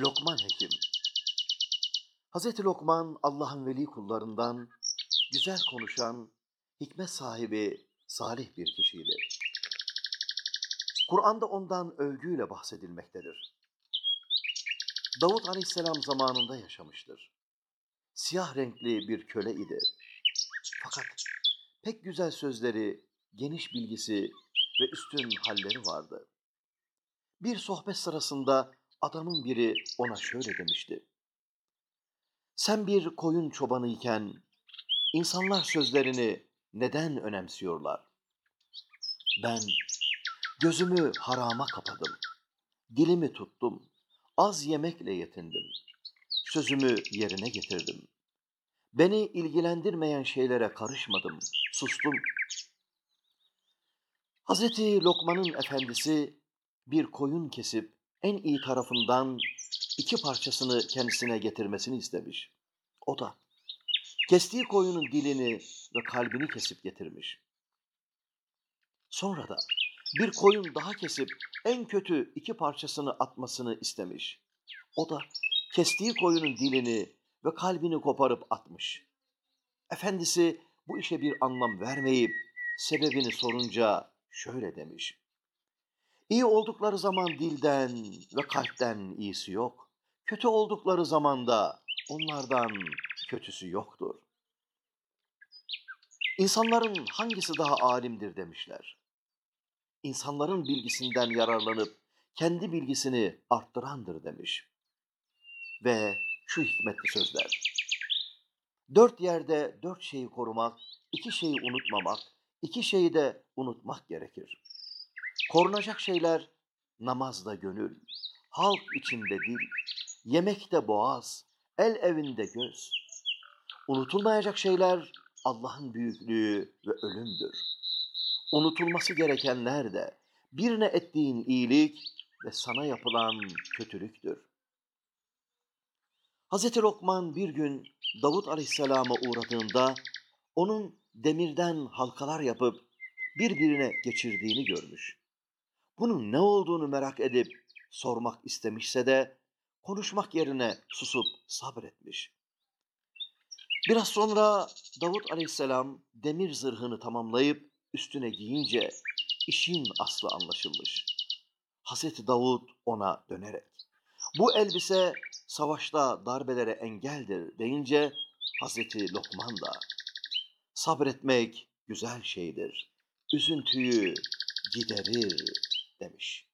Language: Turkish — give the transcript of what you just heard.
Lokman Hekim Hazreti Lokman Allah'ın veli kullarından güzel konuşan, hikmet sahibi, salih bir kişiydi. Kur'an'da ondan övgüyle bahsedilmektedir. Davut Aleyhisselam zamanında yaşamıştır. Siyah renkli bir köle idi. Fakat pek güzel sözleri, geniş bilgisi ve üstün halleri vardı. Bir sohbet sırasında adamın biri ona şöyle demişti. Sen bir koyun çobanı iken insanlar sözlerini neden önemsiyorlar? Ben gözümü harama kapadım, dilimi tuttum, az yemekle yetindim, sözümü yerine getirdim. Beni ilgilendirmeyen şeylere karışmadım, sustum. Hazreti Lokman'ın efendisi bir koyun kesip en iyi tarafından iki parçasını kendisine getirmesini istemiş. O da kestiği koyunun dilini ve kalbini kesip getirmiş. Sonra da bir koyun daha kesip en kötü iki parçasını atmasını istemiş. O da kestiği koyunun dilini ve kalbini koparıp atmış. Efendisi bu işe bir anlam vermeyip sebebini sorunca şöyle demiş. İyi oldukları zaman dilden ve kalpten iyisi yok. Kötü oldukları zaman da onlardan kötüsü yoktur. İnsanların hangisi daha alimdir demişler. İnsanların bilgisinden yararlanıp kendi bilgisini arttırandır demiş. Ve şu hikmetli sözler. Dört yerde dört şeyi korumak, iki şeyi unutmamak, iki şeyi de unutmak gerekir. Korunacak şeyler namazda gönül, halk içinde dil, yemekte boğaz, el evinde göz. Unutulmayacak şeyler Allah'ın büyüklüğü ve ölümdür. Unutulması gerekenler de birine ettiğin iyilik ve sana yapılan kötülüktür. Hz. Lokman bir gün Davut Aleyhisselam'a uğradığında onun demirden halkalar yapıp birbirine geçirdiğini görmüş. Bunun ne olduğunu merak edip sormak istemişse de konuşmak yerine susup sabretmiş. Biraz sonra Davut aleyhisselam demir zırhını tamamlayıp üstüne giyince işin aslı anlaşılmış. Hazreti Davut ona dönerek bu elbise savaşta darbelere engeldir deyince Hazreti Lokman da sabretmek güzel şeydir. Üzüntüyü giderir demiş.